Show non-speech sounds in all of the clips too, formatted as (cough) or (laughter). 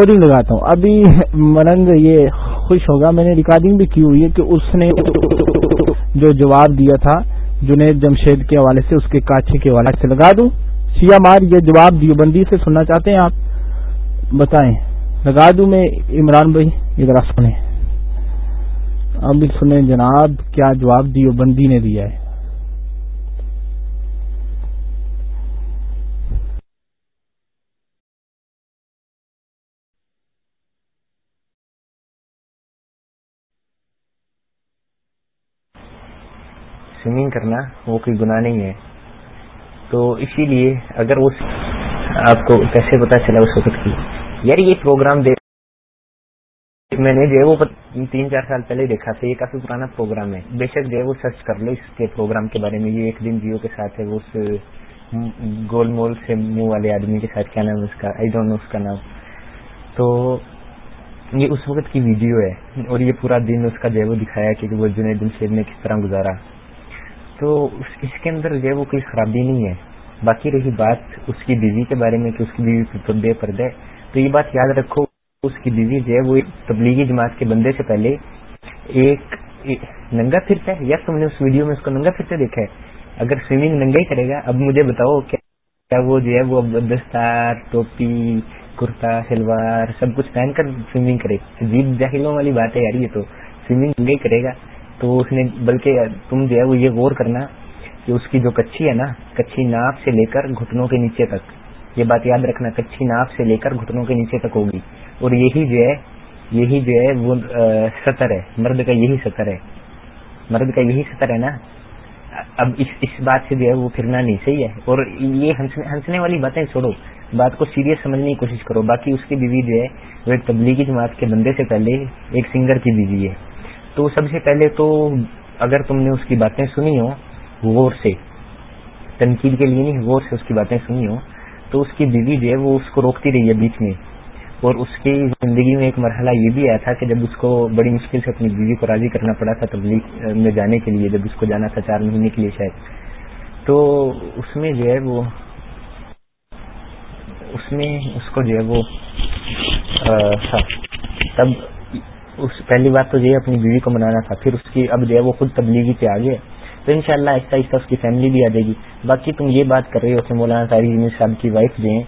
Recording لگاتا ہوں۔ ابھی ملنگ یہ خوش ہوگا، میں نے ریکارڈنگ بھی کی ہوئی ہے کہ اس نے جو جواب دیا تھا جنید جمشید کے حوالے سے، اس کے کاچے کے حوالے سے لگا دوں۔ سیا مار یہ جواب دیوبندی سے سننا چاہتے ہیں آپ؟ بتائیں۔ لگا دوں میں عمران بھائی ادھر سنیں۔ ابھی سنیں جناب، کیا جواب دیوبندی نے دیا ہے؟ سوئمنگ کرنا وہ کوئی گناہ نہیں ہے۔ تو اسی لیے اگر وہ آپ کو کیسے پتا چلا اس وقت کی؟ یار یہ پروگرام دیکھ میں نے جو ہے وہ تین چار سال پہلے دیکھا تھا، یہ کافی پرانا پروگرام ہے۔ بے شک جو ہے وہ سرچ کر لو اس کے پروگرام کے بارے میں۔ یہ ایک دن جیو کے ساتھ ہے، وہ اس گول مول سے منہ والے آدمی کے ساتھ، کیا نام اس کا؟ آئی ڈونٹ نو اس کا نام۔ تو یہ اس وقت کی ویڈیو ہے اور یہ پورا دن اس کا جو ہے وہ دکھایا کہ وہ جنید شیر نے کس طرح گزارا۔ تو اس کے اندر جو ہے وہ کوئی خرابی نہیں ہے۔ باقی رہی بات اس کی بیوی کے بارے میں کہ اس کی بیوی پردے پردے تو یہ بات یاد رکھو، اس کی بیوی جو ہے وہ تبلیغی جماعت کے بندے سے پہلے ایک ننگا پھرتا ہے۔ یا تم نے اس ویڈیو میں اس کو ننگا پھرتے دیکھا ہے۔ اگر سوئمنگ ننگا ہی کرے گا، اب مجھے بتاؤ کیا وہ جو ہے وہ دستار، ٹوپی، کرتا، شلوار، سب کچھ پہن کر سوئمنگ کرے۔ عجیب جاہلوں والی بات ہے یار یہ تو۔ سوئمنگ ننگا ہی کرے گا۔ تو اس نے بلکہ تم جو ہے وہ یہ غور کرنا کہ اس کی جو کچھی ہے نا، کچھی ناپ سے لے کر گھٹنوں کے نیچے تک، یہ بات یاد رکھنا، کچھی ناپ سے لے کر گھٹنوں کے نیچے تک ہوگی۔ اور یہی جو ہے، یہی جو ہے وہ سطر ہے، مرد کا یہی سطر ہے۔ مرد کا یہی سطر ہے نا۔ اب اس اس بات سے جو ہے وہ پھرنا نہیں صحیح ہے۔ اور یہ ہنسنے والی باتیں چھوڑو، بات کو سیریس سمجھنے کی کوشش کرو۔ باقی اس کی بیوی جو ہے، وہ ایک تبلیغی جماعت کے بندے سے پہلے ایک سنگر کی بیوی ہے۔ تو سب سے پہلے تو اگر تم نے اس کی باتیں سنی ہو غور سے، تنقید کے لیے نہیں، غور سے اس کی باتیں سنی ہو تو اس کی بیوی جو ہے وہ اس کو روکتی رہی ہے بیچ میں۔ اور اس کی زندگی میں ایک مرحلہ یہ بھی آیا تھا کہ جب اس کو بڑی مشکل سے اپنی بیوی کو راضی کرنا پڑا تھا تبلیغ میں جانے کے لیے، جب اس کو جانا تھا چار مہینے کے لیے شاید، تو اس میں جو ہے وہ، اس میں اس کو جو ہے وہ تب اس پہلی بات تو یہ اپنی بیوی کو منانا تھا، پھر اس کی اب جو ہے وہ خود تبلیغی پہ آ گئے تو انشاءاللہ آہستہ آہستہ اس کی فیملی بھی آ جائے گی۔ باقی تم یہ بات کر رہے ہو کہ مولانا تاریخ صاحب کی وائف جو ہیں،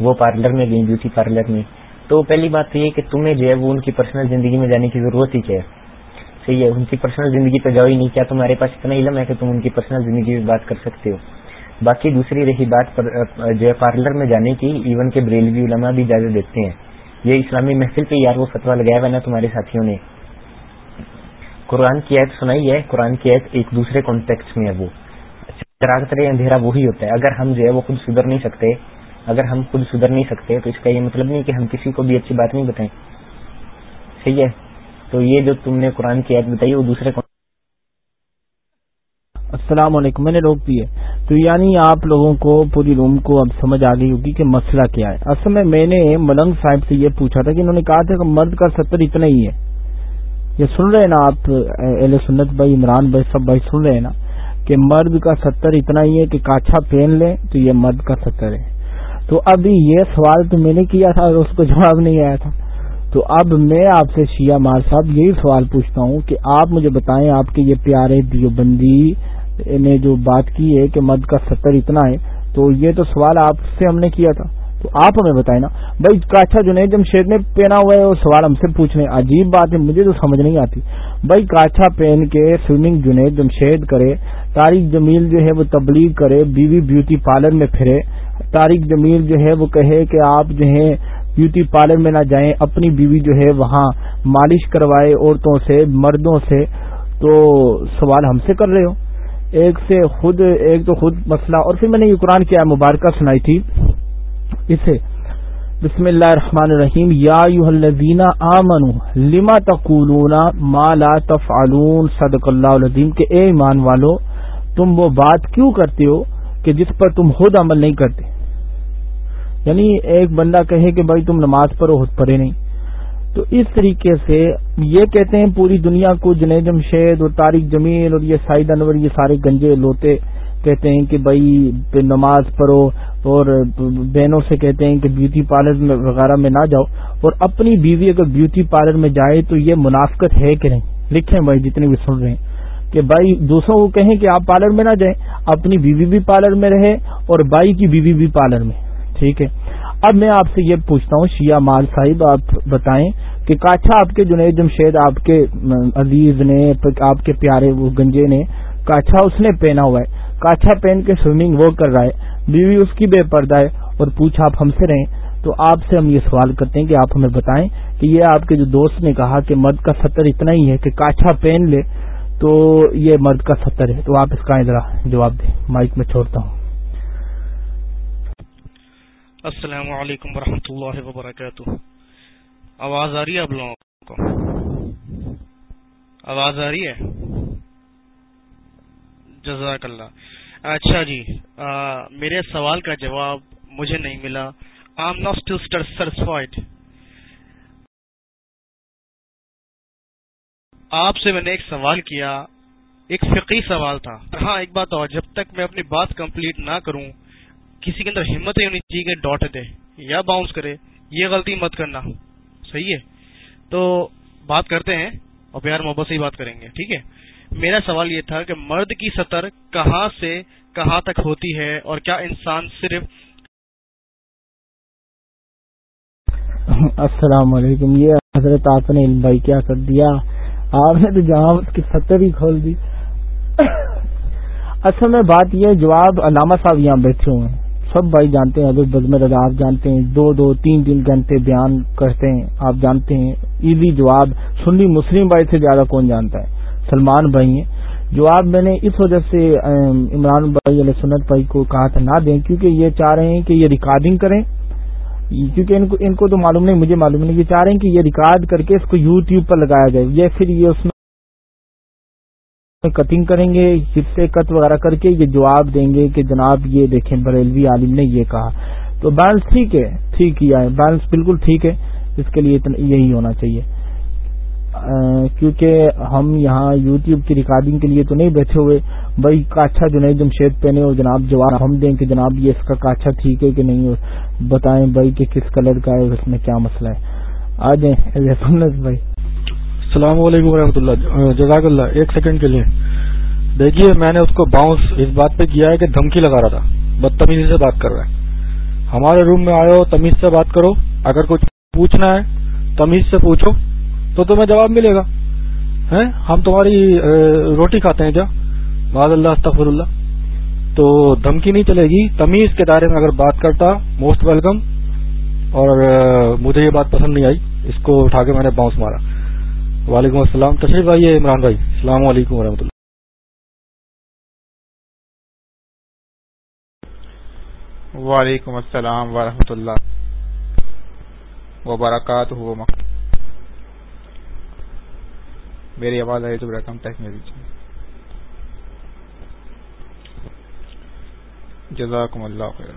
وہ پارلر میں گئی بیوٹی پارلر میں۔ تو پہلی بات تو یہ کہ تمہیں جو ہے وہ ان کی پرسنل زندگی میں جانے کی ضرورت ہی کیا ہے؟ صحیح ہے، ان کی پرسنل زندگی پہ جاؤ ہی نہیں، کیا تمہارے پاس اتنا علم ہے کہ تم ان کی پرسنل زندگی میں بات کر سکتے ہو؟ باقی دوسری رہی بات پر، جو ہے پارلر میں جانے کی ایون کے بریلوی علماء بھی اجازت دیتے ہیں۔ یہ اسلامی محفل پہ یار وہ فتوا لگایا ہوا نا تمہارے ساتھیوں نے۔ قرآن کی عید سنائی ہے، قرآن کی عید ایک دوسرے کانٹیکٹ میں ہے وہ۔ چراغ طرح اندھیرا وہی ہوتا ہے۔ اگر ہم جو ہے وہ خود سدھر نہیں سکتے، اگر ہم خود سدھر نہیں سکتے، تو اس کا یہ مطلب نہیں کہ ہم کسی کو بھی اچھی بات نہیں بتائیں۔ صحیح ہے؟ تو یہ جو تم نے قرآن کی عید بتائی، وہ دوسرے السلام علیکم، میں نے روک دی ہے۔ تو یعنی آپ لوگوں کو پوری روم کو اب سمجھ آ گئی ہوگی کہ مسئلہ کیا ہے۔ اصل میں میں نے ملنگ صاحب سے یہ پوچھا تھا کہ انہوں نے کہا تھا کہ مرد کا ستر اتنا ہی ہے۔ یہ سن رہے ہیں نا آپ، اہل سنت بھائی، عمران بھائی، سب بھائی سن رہے ہیں نا کہ مرد کا ستر اتنا ہی ہے کہ کاچھا پہن لیں تو یہ مرد کا ستر ہے۔ تو ابھی یہ سوال تو میں نے کیا تھا اور اس کو جواب نہیں آیا تھا۔ تو اب میں آپ سے شیعہ مار صاحب یہی سوال پوچھتا ہوں کہ آپ مجھے بتائیں آپ کے یہ پیارے دیوبندی نے جو بات کی ہے کہ مرد کا ستر اتنا ہے، تو یہ تو سوال آپ سے ہم نے کیا تھا۔ تو آپ ہمیں بتائیں نا۔ بھائی کاچھا جنید جمشید نے پہنا ہوا ہے، وہ سوال ہم سے پوچھنے۔ عجیب بات ہے، مجھے تو سمجھ نہیں آتی۔ بھائی کاچھا پہن کے سوئمنگ جنید جمشید کرے، تاریخ جمیل جو ہے وہ تبلیغ کرے، بیوی بیوٹی پارلر میں پھرے۔ تاریخ جمیل جو ہے وہ کہے کہ آپ جو ہے بیوٹی پارلر میں نہ جائیں، اپنی بیوی جو ہے وہاں مالش کروائے، عورتوں سے، مردوں سے۔ تو سوال ہم سے کر رہے ہو۔ ایک سے خود ایک تو خود مسئلہ اور پھر میں نے یہ قرآن کی مبارکہ سنائی تھی۔ اسے، بسم اللہ الرحمن الرحیم، یا الذین آمنوا لما تقولون ما لا تفعلون؟ صدق اللہ العظیم۔ کہ اے ایمان والو، تم وہ بات کیوں کرتے ہو کہ جس پر تم خود عمل نہیں کرتے؟ یعنی ایک بندہ کہے کہ بھائی تم نماز پڑھو، خود پڑھے نہیں۔ تو اس طریقے سے یہ کہتے ہیں پوری دنیا کو جنید جمشید اور طارق جمیل اور یہ سائد انور، یہ سارے گنجے لوتے کہتے ہیں کہ بھائی نماز پڑھو اور بہنوں سے کہتے ہیں کہ بیوٹی پارلر میں وغیرہ میں نہ جاؤ اور اپنی بیوی اگر بیوٹی پارلر میں جائے تو یہ منافقت ہے کہ نہیں؟ لکھیں بھائی جتنے بھی سن رہے ہیں کہ بھائی دوسروں کو کہیں کہ آپ پارلر میں نہ جائیں، اپنی بیوی بھی پارلر میں رہے اور بھائی کی بیوی بھی پارلر میں، ٹھیک ہے؟ اب میں آپ سے یہ پوچھتا ہوں، شیعہ مال صاحب، آپ بتائیں کہ کاچھا آپ کے جنید جمشید، آپ کے عزیز نے، آپ کے پیارے وہ گنجے نے کاچھا اس نے پہنا ہوا ہے۔ کاچھا پہن کے سوئمنگ وہ کر رہا ہے۔ بیوی اس کی بے پردہ ہے اور پوچھا آپ ہم سے رہیں؟ تو آپ سے ہم یہ سوال کرتے ہیں کہ آپ ہمیں بتائیں کہ یہ آپ کے جو دوست نے کہا کہ مرد کا سطر اتنا ہی ہے کہ کاچھا پہن لے، تو یہ مرد کا سطر ہے۔ تو آپ اس کا ذرا جواب دیں۔ مائک میں چھوڑتا ہوں۔ السلام علیکم ورحمۃ اللہ وبرکاتہ۔ آواز آ رہی ہے آپ لوگوں کو؟ آواز آ رہی ہے؟ جزاک اللہ۔ اچھا جی میرے سوال کا جواب مجھے نہیں ملا۔ آم ناٹ سیٹسفائڈ آپ سے میں نے ایک سوال کیا، ایک فقی سوال تھا۔ ہاں ایک بات اور، جب تک میں اپنی بات کمپلیٹ نہ کروں کسی کے اندر ہمت ہی ہونی چاہیے کہ ڈاٹ دے یا باؤنس کرے، یہ غلطی مت کرنا۔ صحیح ہے؟ تو بات کرتے ہیں اور پیار محبت سے ہی بات کریں گے، ٹھیک ہے؟ میرا سوال یہ تھا کہ مرد کی سطر کہاں سے کہاں تک ہوتی ہے اور کیا انسان صرف السلام علیکم، یہ حضرت آپ نے بھائی کیا کر دیا؟ آپ نے تو جہاں اس کی سطر ہی کھول دی۔ (coughs) اصل میں بات یہ جواب علامہ صاحب یہاں بیٹھے ہوئے ہیں۔ سب بھائی جانتے ہیں، حضرت بزمر آپ جانتے ہیں، دو دو تین تین گھنٹے بیان کرتے ہیں، آپ جانتے ہیں، ایزی جواب، سنی مسلم بھائی سے زیادہ کون جانتا ہے؟ سلمان بھائی ہیں۔ جواب میں نے اس وجہ سے عمران بھائی علیہ سنت بھائی کو کہا تھا، نہ دیں، کیونکہ یہ چاہ رہے ہیں کہ یہ ریکارڈنگ کریں۔ کیونکہ ان کو ان کو تو معلوم نہیں، مجھے معلوم نہیں، یہ چاہ رہے ہیں کہ یہ ریکارڈ کر کے اس کو یو ٹیوب پر لگایا جائے۔ یا پھر یہ اس میں کٹنگ کریں گے حصے کٹ وغیرہ کر کے یہ جواب دیں گے کہ جناب یہ دیکھیں، بریلوی عالم نے یہ کہا۔ تو بیلنس ٹھیک ہے، ٹھیک کیا ہے بیلنس بالکل ٹھیک ہے۔ اس کے لیے یہی ہونا چاہیے۔ کیونکہ ہم یہاں یو ٹیوب کی ریکارڈنگ کے لیے تو نہیں بیٹھے ہوئے۔ بھائی کاچھا جو جمشید پہنے اور جناب جواب ہم دیں کہ جناب یہ اس کا کاچھا ٹھیک ہے کہ نہیں بتائیں بھائی کہ کس کلر کا ہے اس میں کیا مسئلہ ہے۔ آ جائیں۔ بھائی۔ السلام علیکم و اللہ۔ جزاک اللہ، ایک سیکنڈ کے لیے۔ دیکھیے، میں نے اس کو باؤنس اس بات پہ کیا ہے کہ دھمکی لگا رہا تھا۔ بدتمیزی سے بات کر رہا ہے۔ ہمارے روم میں آئے ہو، تمیز سے بات کرو۔ اگر کچھ پوچھنا ہے، تمیز سے پوچھو، تو تمہیں جواب ملے گا۔ ہم تمہاری روٹی کھاتے ہیں کیا؟ بعد اللہ استفر اللہ تو دھمکی نہیں چلے گی۔ تمیز کے دائرے میں اگر بات کرتا موسٹ ویلکم اور مجھے یہ بات پسند نہیں آئی۔ اس کو اٹھا کے میں نے باؤنس مارا۔ وعلیکم السلام. تشریف بھائی عمران بھائی. السلام علیکم و اللہ. وعلیکم السلام ورحمۃ اللہ وبرکاتہ. میری آواز آئی تو رقم ٹیک میں دیجیے جزاکم اللہ خیر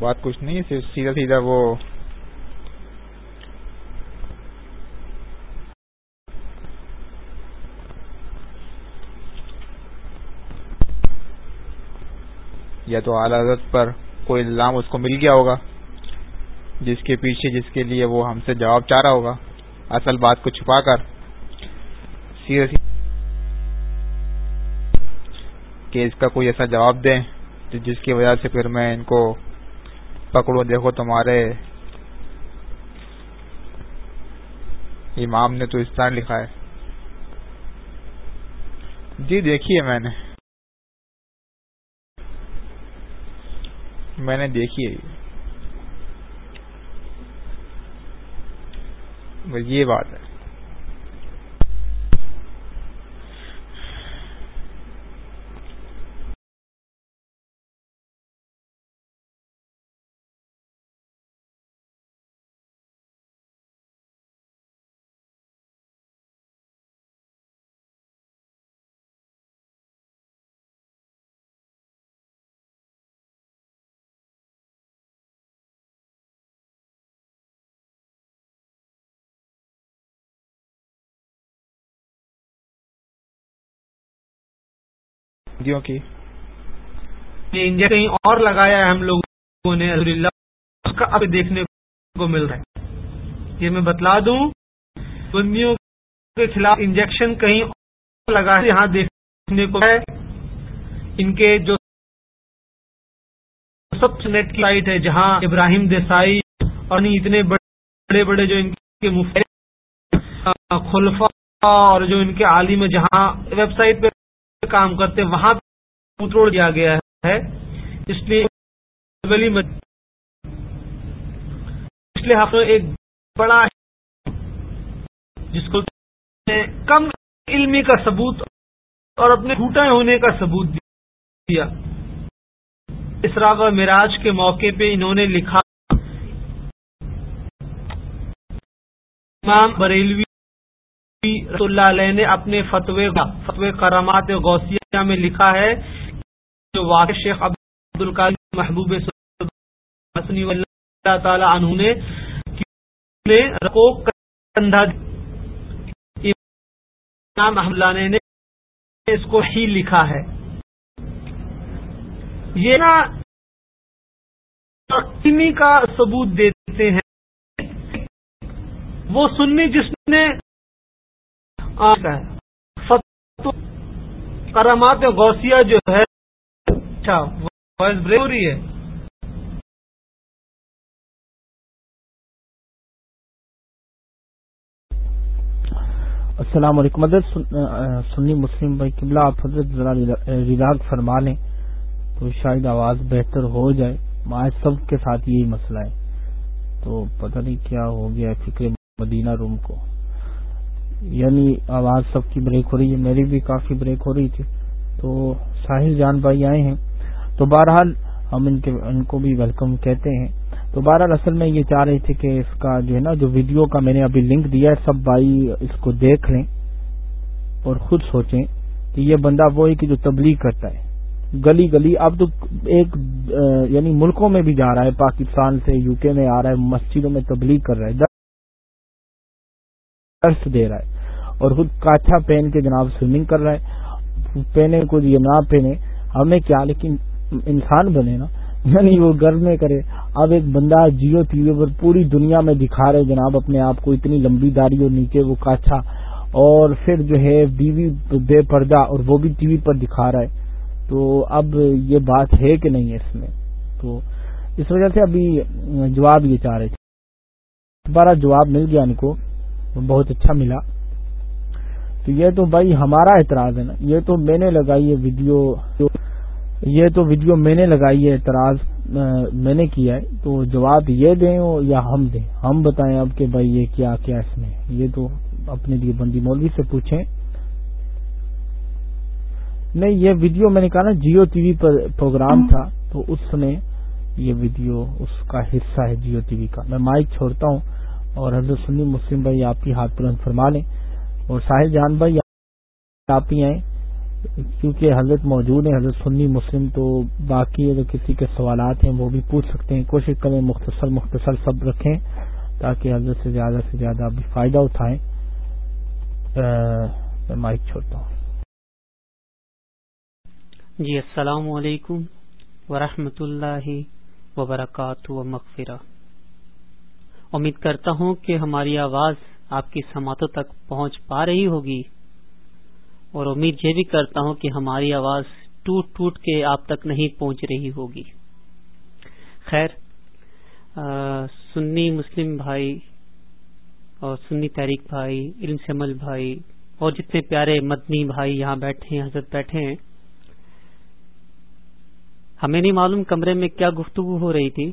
بات کچھ نہیں، صرف سیدھا سیدھا وہ یا تو اعلی حضرت پر کوئی الزام اس کو مل گیا ہوگا، جس کے پیچھے، جس کے لیے وہ ہم سے جواب چاہ رہا ہوگا۔ اصل بات کو چھپا کر سیدھا کہ اس کا کوئی ایسا جواب دیں جس کی وجہ سے پھر میں ان کو پکڑوں دیکھو تمہارے امام نے تو اس طرح لکھا ہے۔ جی دیکھیے میں نے۔ میں نے دیکھی ہے یہ۔ بات ہے۔ یہودیوں کی۔ کہیں اور لگایا ہے ہم لوگوں نے اس کا اب دیکھنے کو مل رہا ہے۔ یہ میں بتلا دوں، بندیوں کے خلاف انجیکشن کہیں اور لگا یہاں دیکھنے کو ہے۔ ان کے جو سب سے نیٹ کی سائٹ ہے، جہاں ابراہیم دیسائی اور اتنے بڑے بڑے جو ان کے مفت خلفا اور جو ان کے عالم جہاں ویب سائٹ پہ کام کرتے وہاں پتروڑ دیا گیا ہے۔ اس لیے اس لیے ایک بڑا جس کو کم علمی کا ثبوت اور اپنے ٹوٹے ہونے کا ثبوت دیا۔ اسراغ و مراج کے موقع پہ انہوں نے لکھا امام بریلوی رسول اللہ علیہ نے اپنے فتوے فتوے کرامات غوثیہ میں لکھا ہے جو واقع شیخ عبد القال محبوب اللہ تعالی عنہ نے کندھا امام اللہ نے اس کو ہی لکھا ہے۔ یہ نا کا ثبوت دیتے ہیں۔ وہ سنی جس نے کرامات غوثیہ جو ہے اچھا وائس بریک ہو رہی ہے۔ السلام علیکم۔ حضرت سنی مسلم بھائی، قبلہ آپ حضرت ذرا ریلاگ فرما لیں تو شاید آواز بہتر ہو جائے۔ آج سب کے ساتھ یہی مسئلہ ہے۔ تو پتہ نہیں کیا ہو گیا فکر مدینہ روم کو۔ یعنی آواز سب کی بریک ہو رہی ہے، میری بھی کافی بریک ہو رہی تھی۔ تو ساحل جان بھائی آئے ہیں۔ تو بہرحال ہم ان کے، ان کو بھی ویلکم کہتے ہیں۔ تو بہرحال اصل میں یہ چاہ رہے تھے کہ اس کا جو ہے نا، جو ویڈیو کا میں نے ابھی لنک دیا ہے، سب بھائی اس کو دیکھ لیں اور خود سوچیں کہ یہ بندہ وہ ہے کہ جو تبلیغ کرتا ہے۔ گلی گلی، اب تو ایک یعنی ملکوں میں بھی جا رہا ہے، پاکستان سے یو کے میں آ رہا ہے، مسجدوں میں تبلیغ کر رہا ہے۔ درس دے رہا ہے اور خود کاچھا پہن کے جناب سوئمنگ کر رہا ہے۔ پہنے کو یہ نہ پہنے، ہمیں کیا؟ لیکن انسان بنے نا۔ یعنی وہ گھر میں کرے۔ اب ایک بندہ جیو ٹی وی پر پوری دنیا میں دکھا رہے جناب، اپنے آپ کو اتنی لمبی داری اور نیچے وہ کاچھا اور پھر جو ہے بیوی بے پردہ اور وہ بھی ٹی وی پر دکھا رہا ہے۔ تو اب یہ بات ہے کہ نہیں ہے اس میں؟ تو اس وجہ سے ابھی جواب یہ چاہ رہے تھے۔ دوبارہ جواب مل گیا ان کو۔ بہت اچھا ملا۔ تو یہ تو بھائی ہمارا اعتراض ہے نا۔ یہ تو میں نے لگائی ہے ویڈیو۔ یہ تو ویڈیو میں نے لگائی ہے اعتراض میں نے کیا ہے۔ تو جواب یہ دیں یا ہم دیں۔ ہم بتائیں اب کہ بھائی یہ کیا کیا اس میں۔ یہ تو اپنے لیے بندی مولوی سے پوچھیں۔ نہیں، یہ ویڈیو میں نے کہا نا، جیو ٹی وی پر پروگرام تھا۔ تو اس میں یہ ویڈیو، اس کا حصہ ہے جیو ٹی وی کا۔ میں مائک چھوڑتا ہوں۔ اور حضرت سنی مسلم بھائی آپ کی ہاتھ پر فرما لیں اور ساحل جان بھائی، آپ ہی آئیں، کیونکہ حضرت موجود ہیں، حضرت سنی مسلم تو باقی اگر کسی کے سوالات ہیں وہ بھی پوچھ سکتے ہیں۔ کوشش کریں مختصر مختصر سب رکھیں تاکہ حضرت سے زیادہ سے زیادہ بھی فائدہ اٹھائیں۔ میں مائک چھوڑتا ہوں۔ جی السلام علیکم ورحمۃ اللہ وبرکاتہ مغفرہ۔ امید کرتا ہوں کہ ہماری آواز آپ کی سماعتوں تک پہنچ پا رہی ہوگی اور امید یہ بھی کرتا ہوں کہ ہماری آواز ٹوٹ ٹوٹ کے آپ تک نہیں پہنچ رہی ہوگی۔ خیر سنی مسلم بھائی اور سنی تحریک بھائی، علم سمل بھائی اور جتنے پیارے مدنی بھائی یہاں بیٹھے ہیں، حضرت بیٹھے ہیں، ہمیں نہیں معلوم کمرے میں کیا گفتگو ہو رہی تھی۔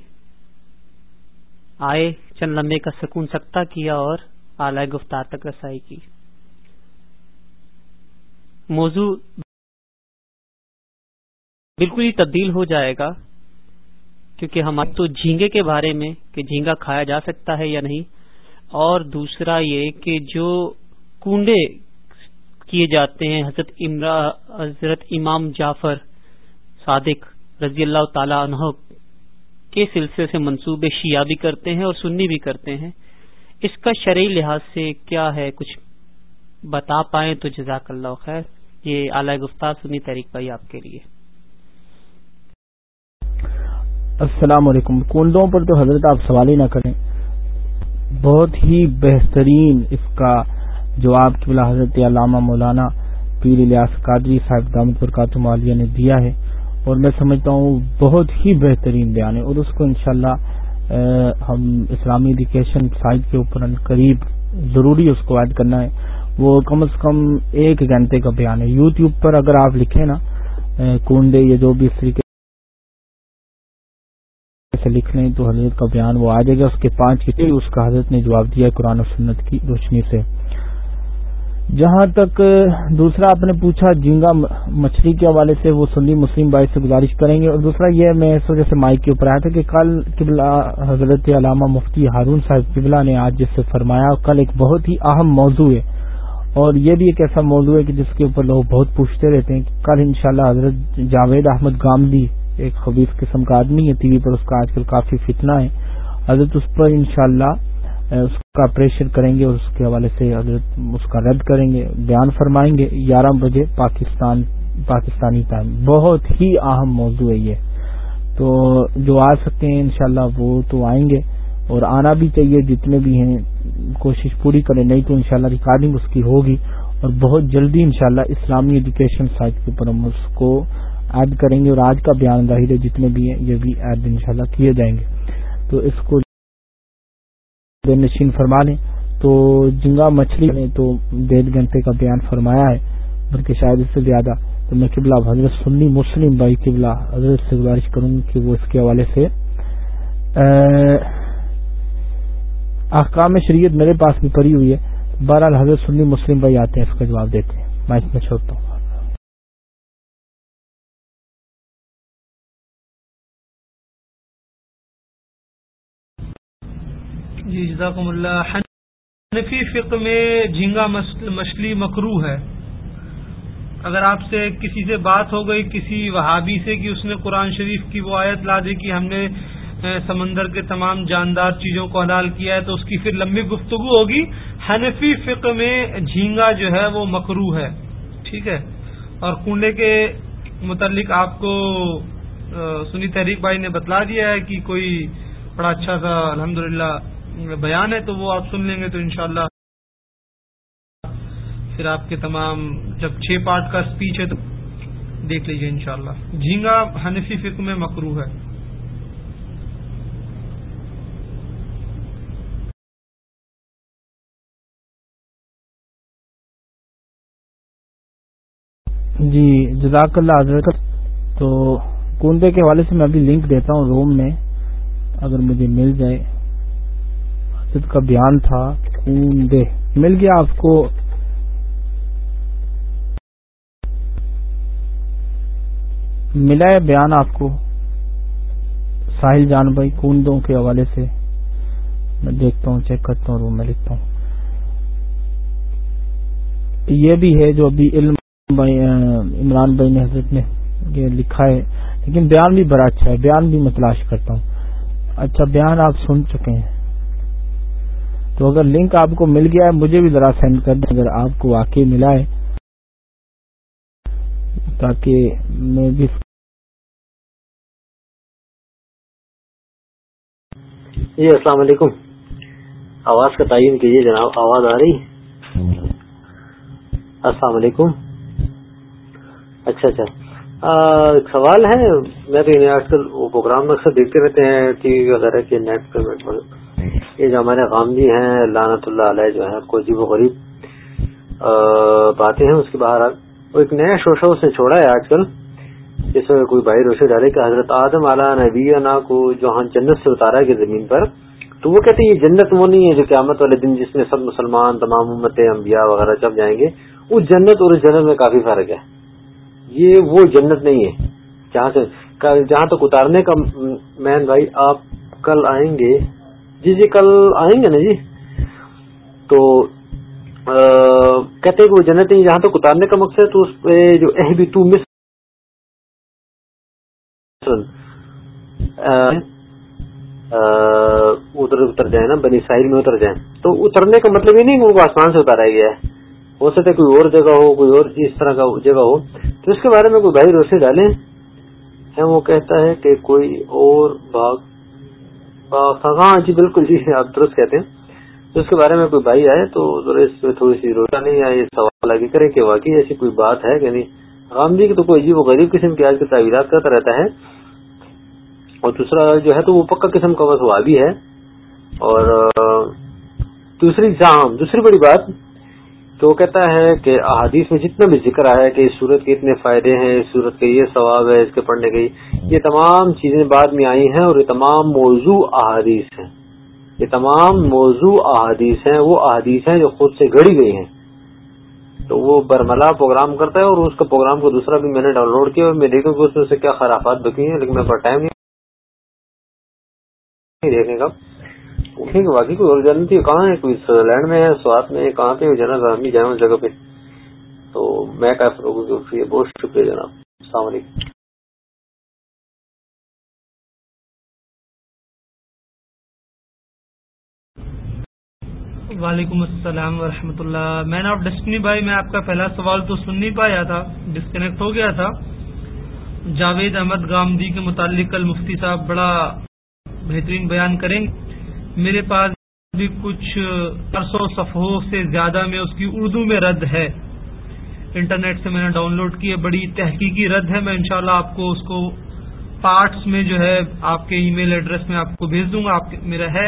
آئے، چند لمبے کا سکون سکتا کیا اور اعلی گفتار تک رسائی کی۔ موضوع بالکل ہی تبدیل ہو جائے گا، کیونکہ ہمارے تو جھینگے کے بارے میں کہ جھینگا کھایا جا سکتا ہے یا نہیں، اور دوسرا یہ کہ جو کنڈے کیے جاتے ہیں، حضرت حضرت امام جعفر صادق رضی اللہ تعالی عنہ کے سلسلے سے منصوبے شیعہ بھی کرتے ہیں اور سنی بھی کرتے ہیں۔ اس کا شرعی لحاظ سے کیا ہے؟ کچھ بتا پائیں تو جزاک اللہ خیر۔ یہ اعلی گفتار سنی تحریک بھائی آپ کے لیے۔ السلام علیکم۔ کنڈوں پر تو حضرت آپ سوال ہی نہ کریں۔ بہت ہی بہترین اس کا جواب قبلہ حضرت علامہ مولانا پیر الیاس قادری صاحب دامت پر عالیہ نے دیا ہے۔ اور میں سمجھتا ہوں بہت ہی بہترین بیان ہے اور اس کو انشاءاللہ ہم اسلامی ایجوکیشن سائٹ کے اوپر قریب ضروری اس کو ایڈ کرنا ہے۔ وہ کم از کم ایک گھنٹے کا بیان ہے۔ یوٹیوب پر اگر آپ لکھیں نا کنڈے یا جو بھی اس طریقے سے لکھ لیں تو حضرت کا بیان وہ آ جائے گا۔ اس کے پانچ کی اس کا حضرت نے جواب دیا قرآن و سنت کی روشنی سے۔ جہاں تک دوسرا آپ نے پوچھا جھینگا مچھلی کے حوالے سے وہ سنی مسلم باعث سے گزارش کریں گے اور دوسرا یہ میں اس وجہ سے مائک کے اوپر آیا تھا کہ کل قبلہ حضرت علامہ مفتی ہارون صاحب قبلہ نے آج جس سے فرمایا، کل ایک بہت ہی اہم موضوع ہے اور یہ بھی ایک ایسا موضوع ہے کہ جس کے اوپر لوگ بہت پوچھتے رہتے ہیں کہ کل انشاءاللہ حضرت جاوید احمد گامدی ایک خبیص قسم کا آدمی ہے، ٹی وی پر اس کا آج کل کافی فتنہ ہے۔ حضرت اس پر انشاءاللہ اس کا پریشر کریں گے اور اس کے حوالے سے حضرت اس کا رد کریں گے، بیان فرمائیں گے۔ گیارہ بجے پاکستان، پاکستانی ٹائم بہت ہی اہم موضوع ہے یہ۔ تو جو آ سکتے ہیں انشاءاللہ وہ تو آئیں گے۔ اور آنا بھی چاہیے، جتنے بھی ہیں، کوشش پوری کریں۔ نہیں تو انشاءاللہ ریکارڈنگ اس کی ہوگی۔ اور بہت جلدی انشاءاللہ اسلامی ایجوکیشن سائٹ کے اوپر ہم اس کو ایڈ کریں گے۔ اور آج کا بیان ظاہر ہے، جتنے بھی ہیں، یہ بھی ایڈ انشاءاللہ کیے جائیں گے۔ تو اس کو نشین فرما لیں۔ تو جنگا مچھلی نے تو ڈیڑھ گھنٹے کا بیان فرمایا ہے، بلکہ شاید اس سے زیادہ۔ تو میں قبلہ حضرت سنی مسلم بھائی قبلہ حضرت سے گزارش کروں گی کہ وہ اس کے حوالے سے احکام شریعت میرے پاس بھی پڑی ہوئی ہے۔ بہرحال حضرت سنی مسلم بھائی آتے ہیں، اس کا جواب دیتے ہیں۔ میں اس میں چھوڑتا ہوں۔ جی جزاکم اللہ. حنفی فقہ میں جھینگا مچھلی مکرو ہے. اگر آپ سے کسی سے بات ہو گئی، کسی وہابی سے کہ اس نے قرآن شریف کی وہ آیت لا دی کہ ہم نے سمندر کے تمام جاندار چیزوں کو حلال کیا ہے، تو اس کی پھر لمبی گفتگو ہوگی. حنفی فقہ میں جھینگا جو ہے وہ مکرو ہے. ٹھیک ہے؟ اور کنڈے کے متعلق آپ کو سنی تحریک بھائی نے بتلا دیا ہے کہ کوئی بڑا اچھا سا الحمدللہ بیان ہے تو وہ آپ سن لیں گے تو انشاءاللہ پھر آپ کے تمام جب چھ پارٹ کا اسپیچ ہے تو دیکھ لیجیے انشاءاللہ۔ جھینگا حنفی فکر میں مکرو ہے۔ جی جزاک اللہ حضرت۔ تو کنڈے کے حوالے سے میں ابھی لنک دیتا ہوں روم میں، اگر مجھے مل جائے۔ کا بیان تھا دے۔ مل گیا آپ کو۔ ملا ہے بیان آپ کو۔ ساحل جان بھائی کندوں کے حوالے سے۔ میں دیکھتا ہوں، چیک کرتا ہوں روم میں لکھتا ہوں۔ یہ بھی ہے جو ابھی علم عمران بھائی نے حضرت نے یہ لکھا ہے۔ لیکن بیان بھی بڑا اچھا ہے، بیان بھی میں تلاش کرتا ہوں۔ اچھا بیان آپ سن چکے ہیں۔ تو اگر لنک آپ کو مل گیا ہے، مجھے بھی ذرا سینڈ کر دیں اگر آپ کو واقعی ملا ہے۔ تاکہ میں بھی جی السلام علیکم۔ آواز کا تعین کیجیے جناب، آواز آ رہی السلام علیکم۔ اچھا اچھا۔ ایک سوال ہے، میں تو یعنی آج کل وہ پروگرام اکثر دیکھتے رہتے ہیں، ٹی وی وغیرہ کے نیٹ پہ یہ جو ہمارے غامدی ہیں لانت اللہ علیہ جو ہے کو عجیب و غریب باتیں ہیں اس کے باہر۔ وہ ایک نیا شوشا اس نے چھوڑا ہے آج کل، جس میں کوئی بھائی روشن ڈالے کہ حضرت آدم اعلیٰ نبی کو جو ہاں جنت سے اتارا ہے زمین پر، تو وہ کہتے ہیں یہ جنت وہ نہیں ہے جو قیامت والے دن جس میں سب مسلمان، تمام امت انبیاء وغیرہ چپ جائیں گے، اس جنت اور اس جنت میں کافی فرق ہے۔ یہ وہ جنت نہیں ہے۔ جہاں سے، جہاں تک اتارنے کا مین بھائی، آپ کل آئیں گے جی جی کل آئیں گے نا جی؟ تو کہتے کہ وہ جنت جہاں تک اتارنے کا مقصد تو اس پہ جو اہ بھی تو مس ادھر اتر جائیں نا، بنی ساحل میں اتر جائیں۔ تو اترنے کا مطلب یہ نہیں وہ آسمان سے اتارا گیا ہے۔ ہو سکتا ہے کوئی اور جگہ ہو، کوئی اور اس طرح کا جگہ ہو۔ تو اس کے بارے میں کوئی بھائی روشنی ڈالیں۔ ہاں، وہ کہتا ہے کہ کوئی اور باغ فضاں جی بالکل جی آپ درست کہتے ہیں۔ اس کے بارے میں کوئی بھائی آئے تو اس پہ تھوڑی سی روشنی یا یہ سوال آگے کرے کہ واقعی ایسی کوئی بات ہے کہ نہیں۔ غامدی جی، کی تو کوئی عجیب و غریب قسم کی آج کی تعویلات کرتا رہتا ہے۔ اور دوسرا جو ہے تو وہ پکا قسم کا بس وہ بھی ہے۔ اور دوسری دوسری بڑی بات تو وہ کہتا ہے کہ احادیث میں جتنا بھی ذکر آیا ہے کہ اس صورت کے اتنے فائدے ہیں، اس صورت کے یہ ثواب ہے، اس کے پڑھنے کے یہ تمام چیزیں بعد میں آئی ہیں اور یہ تمام موضوع احادیث ہیں۔ یہ تمام موضوع احادیث ہیں، وہ احادیث ہیں جو خود سے گڑی گئی ہیں۔ تو وہ برملا پروگرام کرتا ہے اور اس کا پروگرام کو دوسرا بھی میں نے ڈاؤن لوڈ کیا اور میں دیکھوں کہ اس میں سے کیا خرافات بکی ہیں، لیکن میرے پاس ٹائم نہیں دیکھنے کا۔ ٹھیک ہے باقی کوئی اور جگہ کہاں ہے؟ کوئی سوئٹزرلینڈ میں ہے، سوات میں ہے، کہاں پہ جناب آدمی جائیں اس جگہ پہ۔ تو میں کیسے لوگوں کی بہت شکریہ جناب۔ السلام علیکم۔ وعلیکم السلام ورحمۃ اللہ۔ مین آف ڈسٹنی بھائی، میں آپ کا پہلا سوال تو سن نہیں پایا تھا ڈسکنیکٹ ہو گیا تھا۔ جاوید احمد گامدی کے متعلق کل مفتی صاحب بڑا بہترین بیان کریں۔ گے میرے پاس بھی کچھ سو صفحوں سے زیادہ میں اس کی اردو میں رد ہے۔ انٹرنیٹ سے میں نے ڈاؤن لوڈ کی ہے، بڑی تحقیقی رد ہے۔ میں انشاءاللہ شاء آپ کو اس کو پارٹس میں جو ہے آپ کے ای میل ایڈریس میں آپ کو بھیج دوں گا، آپ میرا ہے۔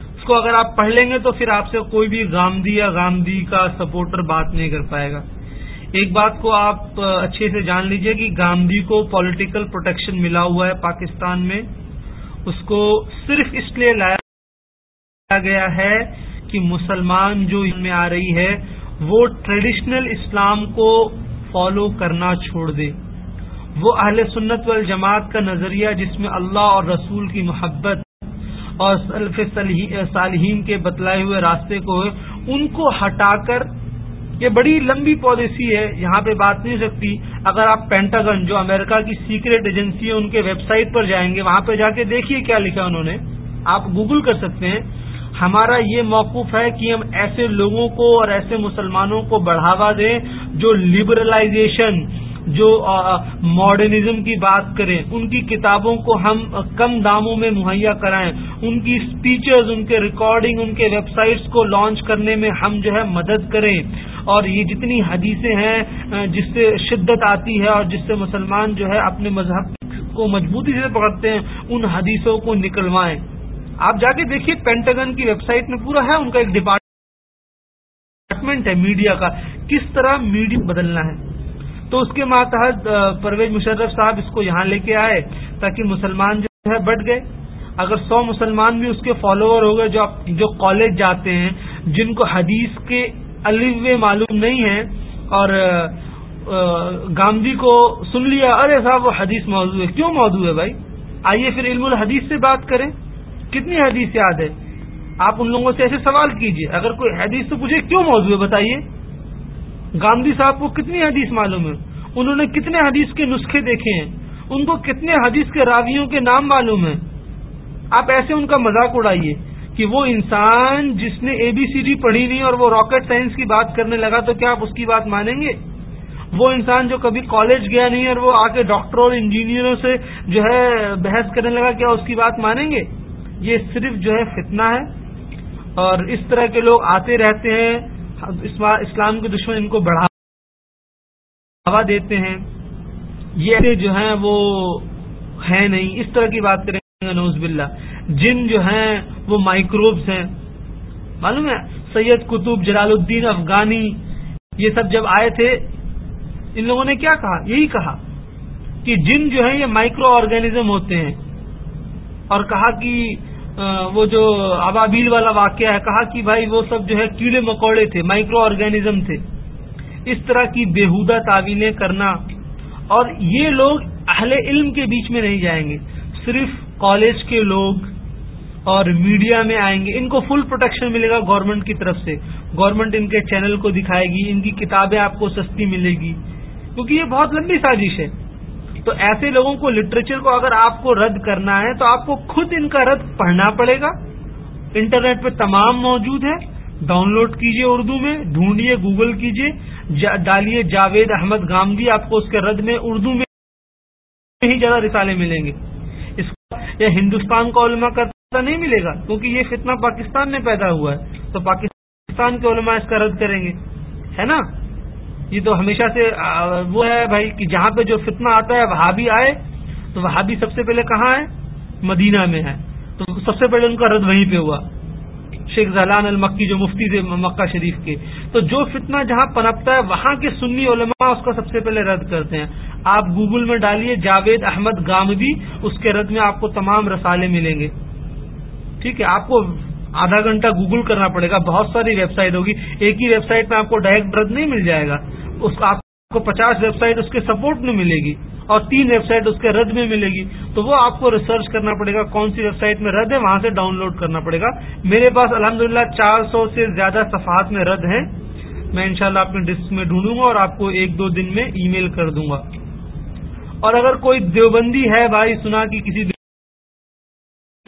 اس کو اگر آپ پڑھ لیں گے تو پھر آپ سے کوئی بھی گامدی یا گامدی کا سپورٹر بات نہیں کر پائے گا۔ ایک بات کو آپ اچھے سے جان لیجیے کہ گاندھی کو پولیٹیکل پروٹیکشن ملا ہوا ہے پاکستان میں۔ اس کو صرف اس لیے لایا گیا ہے کہ مسلمان جو ان میں آ رہی ہے، وہ ٹریڈیشنل اسلام کو فالو کرنا چھوڑ دے۔ وہ اہل سنت والجماعت کا نظریہ جس میں اللہ اور رسول کی محبت اور صالحین کے بتلائے ہوئے راستے کو ان کو ہٹا کر یہ بڑی لمبی پالیسی ہے، یہاں پہ بات نہیں سکتی۔ اگر آپ پینٹاگن جو امریکہ کی سیکرٹ ایجنسی ہے ان کے ویب سائٹ پر جائیں گے، وہاں پہ جا کے دیکھیے کیا لکھا انہوں نے۔ آپ گوگل کر سکتے ہیں۔ ہمارا یہ موقف ہے کہ ہم ایسے لوگوں کو اور ایسے مسلمانوں کو بڑھاوا دیں جو لبرلائزیشن جو ماڈرنزم کی بات کریں۔ ان کی کتابوں کو ہم کم داموں میں مہیا کرائیں۔ ان کی اسپیچز ان کے ریکارڈنگ ان کے ویب سائٹس کو لانچ کرنے میں ہم جو ہے مدد کریں۔ اور یہ جتنی حدیثیں ہیں جس سے شدت آتی ہے اور جس سے مسلمان جو ہے اپنے مذہب کو مضبوطی سے پکڑتے ہیں، ان حدیثوں کو نکلوائیں۔ آپ جا کے دیکھیے پینٹاگن کی ویب سائٹ میں پورا ہے، ان کا ایک ڈپارٹمنٹ ہے میڈیا کا۔ کس طرح میڈیا بدلنا ہے۔ تو اس کے ماتحت پرویز مشرف صاحب اس کو یہاں لے کے آئے تاکہ مسلمان جو ہے بٹ گئے۔ اگر سو مسلمان بھی اس کے فالوور ہو گئے، جو کالج جاتے ہیں، جن کو حدیث کے الوے معلوم نہیں ہے اور گاندھی کو سن لیا، ارے صاحب، وہ حدیث موضوع ہے۔ کیوں موضوع ہے بھائی؟ آئیے پھر علم الحدیث سے بات کریں۔ کتنی حدیث یاد ہے؟ آپ ان لوگوں سے ایسے سوال کیجیے۔ اگر کوئی حدیث تو پوچھے، کیوں موضوع ہے؟ بتائیے۔ گاندھی صاحب کو کتنی حدیث معلوم ہے؟ انہوں نے کتنے حدیث کے نسخے دیکھے ہیں؟ ان کو کتنے حدیث کے راویوں کے نام معلوم ہیں؟ آپ ایسے ان کا مذاق اڑائیے۔ کہ وہ انسان جس نے اے بی سی ڈی پڑھی نہیں اور وہ راکٹ سائنس کی بات کرنے لگا تو کیا آپ اس کی بات مانیں گے؟ وہ انسان جو کبھی کالج گیا نہیں اور وہ آ کے ڈاکٹروں اور انجینئروں سے جو ہے بحث کرنے لگا، کیا اس کی بات مانیں گے؟ یہ صرف جو ہے فتنہ ہے اور اس طرح کے لوگ آتے رہتے ہیں اسلام کے دشمن ان کو بڑھاوا دیتے ہیں۔ یہ جو ہیں وہ ہے نہیں، اس طرح کی بات کریں گے نوز باللہ۔ جن جو ہیں وہ مائکروبس ہیں۔ معلوم ہے؟ سید قطب جلال الدین افغانی، یہ سب جب آئے تھے، ان لوگوں نے کیا کہا؟ یہی کہا کہ جن جو ہیں یہ مائکرو آرگینزم ہوتے ہیں۔ اور کہا کہ وہ جو ابابیل والا واقعہ ہے، کہا کہ بھائی وہ سب جو ہے کیڑے مکوڑے تھے مائکرو آرگینزم تھے۔ اس طرح کی بےحدہ تعویلیں کرنا۔ اور یہ لوگ اہل علم کے بیچ میں نہیں جائیں گے۔ صرف کالج کے لوگ اور میڈیا میں آئیں گے۔ ان کو فل پروٹیکشن ملے گا گورنمنٹ کی طرف سے۔ گورنمنٹ ان کے چینل کو دکھائے گی، ان کی کتابیں آپ کو سستی ملے گی۔ کیونکہ یہ بہت لمبی سازش ہے۔ تو ایسے لوگوں کو لٹریچر کو اگر آپ کو رد کرنا ہے، تو آپ کو خود ان کا رد پڑھنا پڑے گا۔ انٹرنیٹ پہ تمام موجود ہے ڈاؤن لوڈ کیجیے اردو میں ڈھونڈیے گوگل کیجیے۔ ڈالیے جاوید احمد گامدی آپ کو اس کے رد میں اردو میں ہی زیادہ رسالے ملیں گے۔ اس یہ ہندوستان کا علماء کرتا نہیں ملے گا، کیونکہ یہ فتنہ پاکستان میں پیدا ہوا ہے۔ تو پاکستان کے علماء اس کا رد کریں گے، ہے نا؟ یہ تو ہمیشہ سے وہ ہے بھائی کہ جہاں پہ جو فتنہ آتا ہے وہاں بھی آئے، تو وہاں بھی سب سے پہلے کہاں ہے؟ مدینہ میں ہے۔ تو سب سے پہلے ان کا رد وہیں پہ ہوا۔ شیخ زلان المکی جو مفتی تھے مکہ شریف کے۔ تو جو فتنہ جہاں پنپتا ہے، وہاں کے سنی علماء اس کا سب سے پہلے رد کرتے ہیں۔ آپ گوگل میں ڈالیے جاوید احمد گامدی، اس کے رد میں آپ کو تمام رسالے ملیں گے۔ ٹھیک ہے، آپ کو آدھا گھنٹہ گوگل کرنا پڑے گا، بہت ساری ویب سائٹ ہوگی، ایک ہی ویب سائٹ میں آپ کو ڈائریکٹ رد نہیں مل جائے گا، اس آپ کو پچاس ویب سائٹ اس کے سپورٹ میں ملے گی اور تین ویب سائٹ اس کے رد میں ملے گی۔ تو وہ آپ کو ریسرچ کرنا پڑے گا، کون سی ویب سائٹ میں رد ہے، وہاں سے ڈاؤن لوڈ کرنا پڑے گا۔ میرے پاس الحمدللہ چار سو سے زیادہ صفحات میں رد ہیں۔ میں انشاءاللہ اپنے ڈسک میں ڈھونڈوں گا اور آپ کو ایک دو دن میں ای میل کر دوں گا۔ اور اگر کوئی دیوبندی ہے بھائی سنا کہ کسی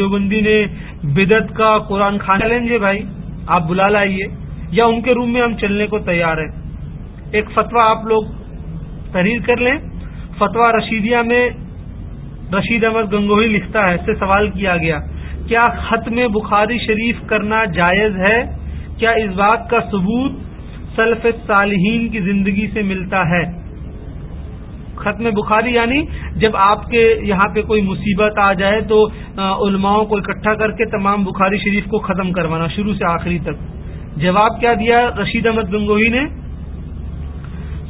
دیوبندی نے بدت کا قرآن خان لیں گے بھائی، آپ بلا لائیے، یا ان کے روم میں ہم چلنے کو تیار ہیں۔ ایک فتویٰ آپ لوگ تحریر کر لیں۔ فتویٰ رشیدیہ میں رشید احمد گنگوہی لکھتا ہے، اس سے سوال کیا گیا، کیا ختم بخاری شریف کرنا جائز ہے؟ کیا اس بات کا ثبوت سلف صالحین کی زندگی سے ملتا ہے؟ ختم بخاری یعنی جب آپ کے یہاں پہ کوئی مصیبت آ جائے تو علماؤں کو اکٹھا کر کے تمام بخاری شریف کو ختم کروانا شروع سے آخری تک۔ جواب کیا دیا رشید احمد گنگوہی نے؟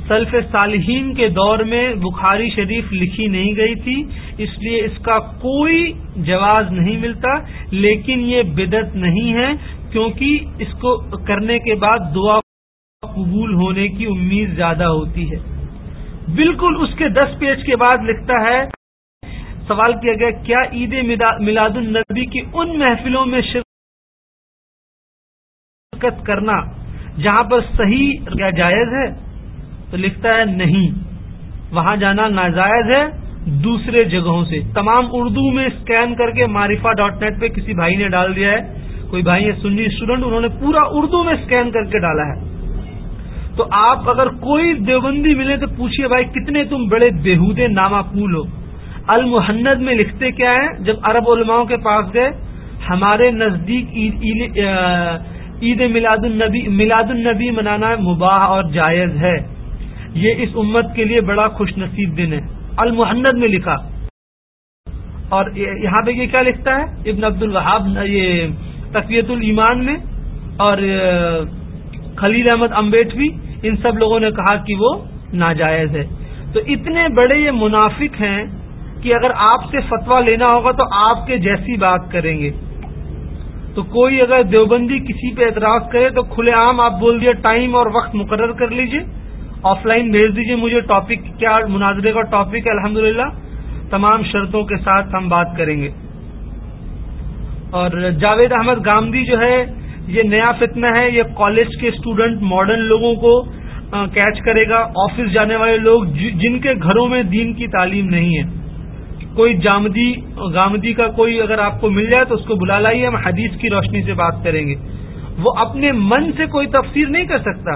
سلف صالحین کے دور میں بخاری شریف لکھی نہیں گئی تھی، اس لیے اس کا کوئی جواز نہیں ملتا، لیکن یہ بدت نہیں ہے، کیونکہ اس کو کرنے کے بعد دعا قبول ہونے کی امید زیادہ ہوتی ہے۔ بالکل اس کے دس پیج کے بعد لکھتا ہے، سوال کیا گیا، کیا عید میلاد النبی کی ان محفلوں میں شرکت کرنا جہاں پر صحیح کیا جائز ہے؟ تو لکھتا ہے، نہیں۔ وہاں جانا ناجائز ہے دوسرے جگہوں سے۔ تمام اردو میں اسکین کر کے معرفہ ڈاٹ نیٹ پہ کسی بھائی نے ڈال دیا ہے۔ کوئی بھائی ہے، سنی اسٹوڈنٹ انہوں نے پورا اردو میں اسکین کر کے ڈالا ہے۔ تو آپ اگر کوئی دیوبندی ملے تو پوچھئے بھائی کتنے تم بڑے بےحودے نامہ پول ہو؟ المحند میں لکھتے کیا ہیں؟ جب عرب علماؤں کے پاس گئے، ہمارے نزدیک عید میلاد النبی میلاد النبی منانا مباح اور جائز ہے۔ یہ اس امت کے لیے بڑا خوش نصیب دن ہے۔ المحند میں لکھا۔ اور یہاں پہ یہ کیا لکھتا ہے؟ ابن عبد الوہاب، یہ تقویت الایمان میں اور خلیل احمد امبیٹوی، ان سب لوگوں نے کہا کہ وہ ناجائز ہے۔ تو اتنے بڑے یہ منافق ہیں کہ اگر آپ سے فتوا لینا ہوگا تو آپ کے جیسی بات کریں گے۔ تو کوئی اگر دیوبندی کسی پہ اعتراض کرے تو کھلے عام آپ بول دیے، ٹائم اور وقت مقرر کر لیجیے۔ آف لائن بھیج دیجیے مجھے ٹاپک کیا، مناظرے کا ٹاپک ہے، الحمدللہ۔ تمام شرطوں کے ساتھ ہم بات کریں گے۔ اور جاوید احمد گامدی جو ہے یہ نیا فتنہ ہے، یہ کالج کے اسٹوڈنٹ ماڈرن لوگوں کو کیچ کرے گا۔ آفس جانے والے لوگ جن کے گھروں میں دین کی تعلیم نہیں ہے۔ کوئی جامدی گامدی کا کوئی اگر آپ کو مل جائے تو اس کو بلا لائیے، ہم حدیث کی روشنی سے بات کریں گے۔ وہ اپنے من سے کوئی تفسیر نہیں کر سکتا۔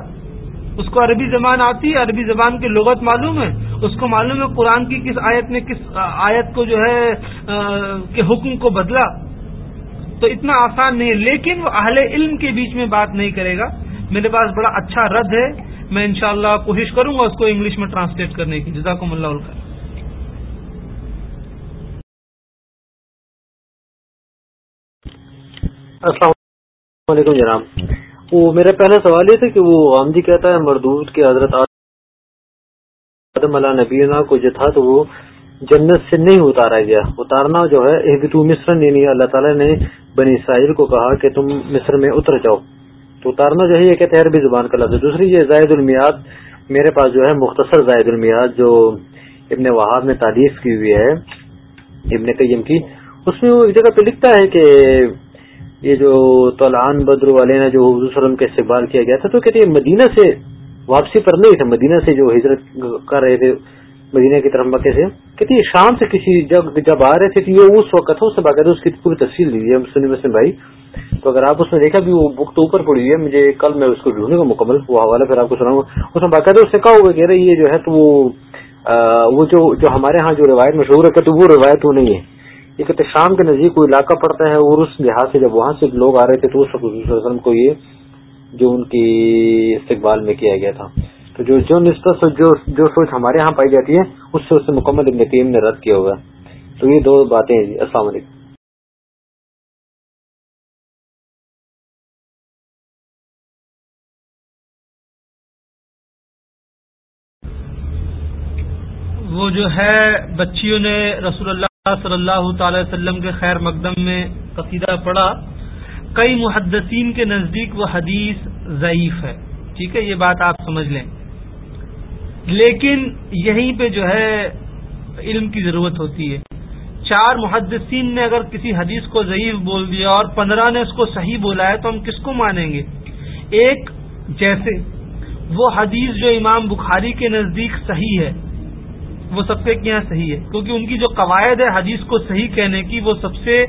اس کو عربی زبان آتی ہے عربی زبان کی لغت معلوم ہے۔ اس کو معلوم ہے قرآن کی کس آیت نے کس آیت کو جو ہے کہ حکم کو بدلا۔ تو اتنا آسان نہیں ہے۔ لیکن وہ اہل علم کے بیچ میں بات نہیں کرے گا۔ میرے پاس بڑا اچھا رد ہے۔ میں انشاءاللہ کوشش کروں گا اس کو انگلش میں ٹرانسلیٹ کرنے کی۔ جزاکم اللہ کا السلام علیکم جناب۔ وہ میرا پہلا سوال یہ تھا کہ وہ آمدی جی کہتا ہے مردود کے حضرت آدم اللہ نبینا کو جو تھا تو وہ جنت سے نہیں اتارا گیا۔ اتارنا جو ہے، ایک تو مصر یعنی اللہ تعالیٰ نے بنی اسرائیل کو کہا کہ تم مصر میں اتر جاؤ۔ تو اتارنا جو ہے، یہ کہتے ہیں عربی زبان کا لفظ دوسری، یہ زائد المیاد میرے پاس جو ہے، مختصر زائد المیاد جو ابن وہاب نے تعریف کی ہوئی ہے، ابن قیم کی۔ اس میں وہ ایک جگہ پہ لکھتا ہے کہ یہ جو طلعان بدر والے نے جو حضور وسلم کا استقبال کیا گیا تھا، تو کہتے ہیں مدینہ سے واپسی پر نہیں تھا۔ مدینہ سے جو ہجرت کر رہے تھے مدینہ کی طرف مکے سے کہتی شام سے کسی جب جب آ رہے تھے تو یہ اس وقت اس سے باقاعدہ اس کی پوری تفصیل دی ہے۔ سنی مسلم بھائی، تو اگر آپ اس میں دیکھا بھی وہ بک تو اوپر پڑی ہوئی ہے، مجھے کل میں اس کو ڈھونڈوں گا مکمل، وہ حوالہ پھر آپ کو سناؤں گا۔ اس میں باقاعدہ اس سے کہا ہوگا کہ یہ جو ہے تو وہ جو جو ہمارے ہاں جو روایت مشہور ہے تو وہ روایت وہ نہیں ہے۔ یہ کہتے شام کے نزدیک کوئی علاقہ پڑتا ہے اور اس لحاظ سے جب وہاں سے لوگ آ رہے تھے تو اس وسلم کو یہ جو ان کی استقبال میں کیا گیا تھا۔ تو جو جو نسبت جو جو سوچ ہمارے ہاں پائی جاتی ہے، اس سے اس سے مکمل ابن قیم نے رد کیا ہوا تو یہ دو باتیں ہیں۔ جی السلام علیکم۔ وہ جو ہے، بچیوں نے رسول اللہ صلی اللہ تعالی وسلم کے خیر مقدم میں قصیدہ پڑھا۔ کئی محدثین کے نزدیک وہ حدیث ضعیف ہے۔ ٹھیک ہے، یہ بات آپ سمجھ لیں۔ لیکن یہیں پہ جو ہے علم کی ضرورت ہوتی ہے۔ چار محدثین نے اگر کسی حدیث کو ضعیف بول دیا اور پندرہ نے اس کو صحیح بولا ہے تو ہم کس کو مانیں گے؟ ایک جیسے، وہ حدیث جو امام بخاری کے نزدیک صحیح ہے، وہ سب سے یہاں صحیح ہے؟ کیونکہ ان کی جو قواعد ہے حدیث کو صحیح کہنے کی، وہ سب سے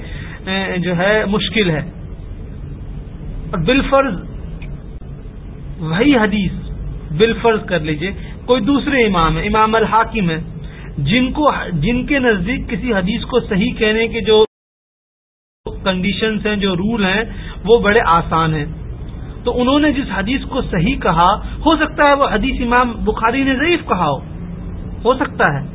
جو ہے مشکل ہے۔ اور بالفرض وہی حدیث بالفرض کر لیجیے۔ کوئی دوسرے امام ہے امام الحاکم ہے جن کو جن کے نزدیک کسی حدیث کو صحیح کہنے کے جو کنڈیشنز ہیں، جو رول ہیں، وہ بڑے آسان ہیں۔ تو انہوں نے جس حدیث کو صحیح کہا، ہو سکتا ہے وہ حدیث امام بخاری نے ضعیف کہا ہو۔ ہو سکتا ہے۔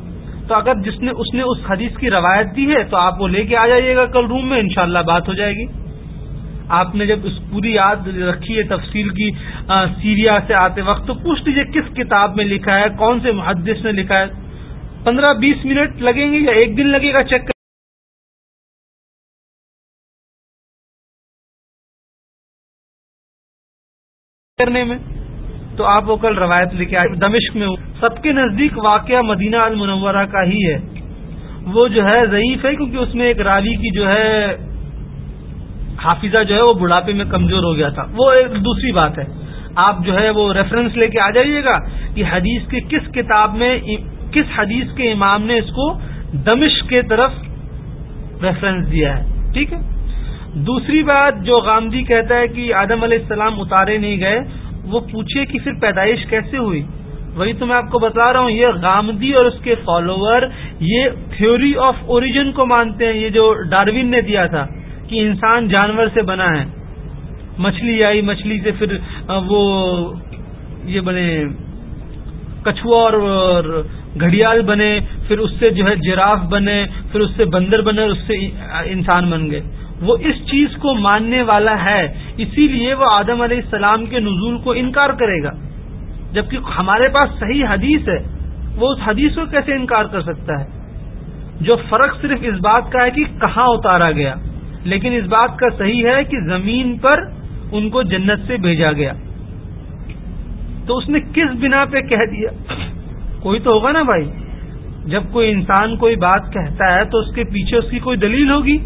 تو اگر جس نے، اس نے اس حدیث کی روایت دی ہے، تو آپ وہ لے کے آ جائیے گا کل روم میں، انشاءاللہ بات ہو جائے گی۔ آپ نے جب اس پوری یاد رکھی ہے تفصیل کی سیریا سے آتے وقت، تو پوچھ لیجیے کس کتاب میں لکھا ہے، کون سے محدث نے لکھا ہے؟ پندرہ بیس منٹ لگیں گے یا ایک دن لگے گا؟ چیک کرنے میں۔ تو آپ وہ کل روایت لے کے آئے، دمشق میں سب کے نزدیک واقعہ مدینہ المنورہ کا ہی ہے۔ وہ جو ہے ضعیف ہے، کیونکہ اس میں ایک راوی کی جو ہے حافظہ جو ہے وہ بڑھاپے میں کمزور ہو گیا تھا۔ وہ ایک دوسری بات ہے۔ آپ جو ہے وہ ریفرنس لے کے آ جائیے گا کہ حدیث کے کس کتاب میں کس حدیث کے امام نے اس کو دمش کے طرف ریفرنس دیا ہے۔ ٹھیک ہے؟ دوسری بات جو غامدی کہتا ہے کہ آدم علیہ السلام اتارے نہیں گئے، وہ پوچھے کہ پھر پیدائش کیسے ہوئی؟ وہی تو میں آپ کو بتا رہا ہوں، یہ غامدی اور اس کے فالوور یہ تھیوری آف اوریجن کو مانتے ہیں، یہ جو ڈاروین نے دیا تھا۔ کہ انسان جانور سے بنا ہے۔ مچھلی آئی، مچھلی سے پھر وہ یہ بنے، کچھوا اور گھڑیال بنے، پھر اس سے جو ہے جراف بنے، پھر اس سے بندر بنے، اس سے انسان بن گئے۔ وہ اس چیز کو ماننے والا ہے، اسی لیے وہ آدم علیہ السلام کے نزول کو انکار کرے گا۔ جبکہ ہمارے پاس صحیح حدیث ہے، وہ اس حدیث کو کیسے انکار کر سکتا ہے؟ جو فرق صرف اس بات کا ہے کہ کہاں اتارا گیا۔ لیکن اس بات کا صحیح ہے کہ زمین پر ان کو جنت سے بھیجا گیا۔ تو اس نے کس بنا پہ کہہ دیا؟ کوئی تو ہوگا نا بھائی۔ جب کوئی انسان کوئی بات کہتا ہے تو اس کے پیچھے اس کی کوئی دلیل ہوگی؟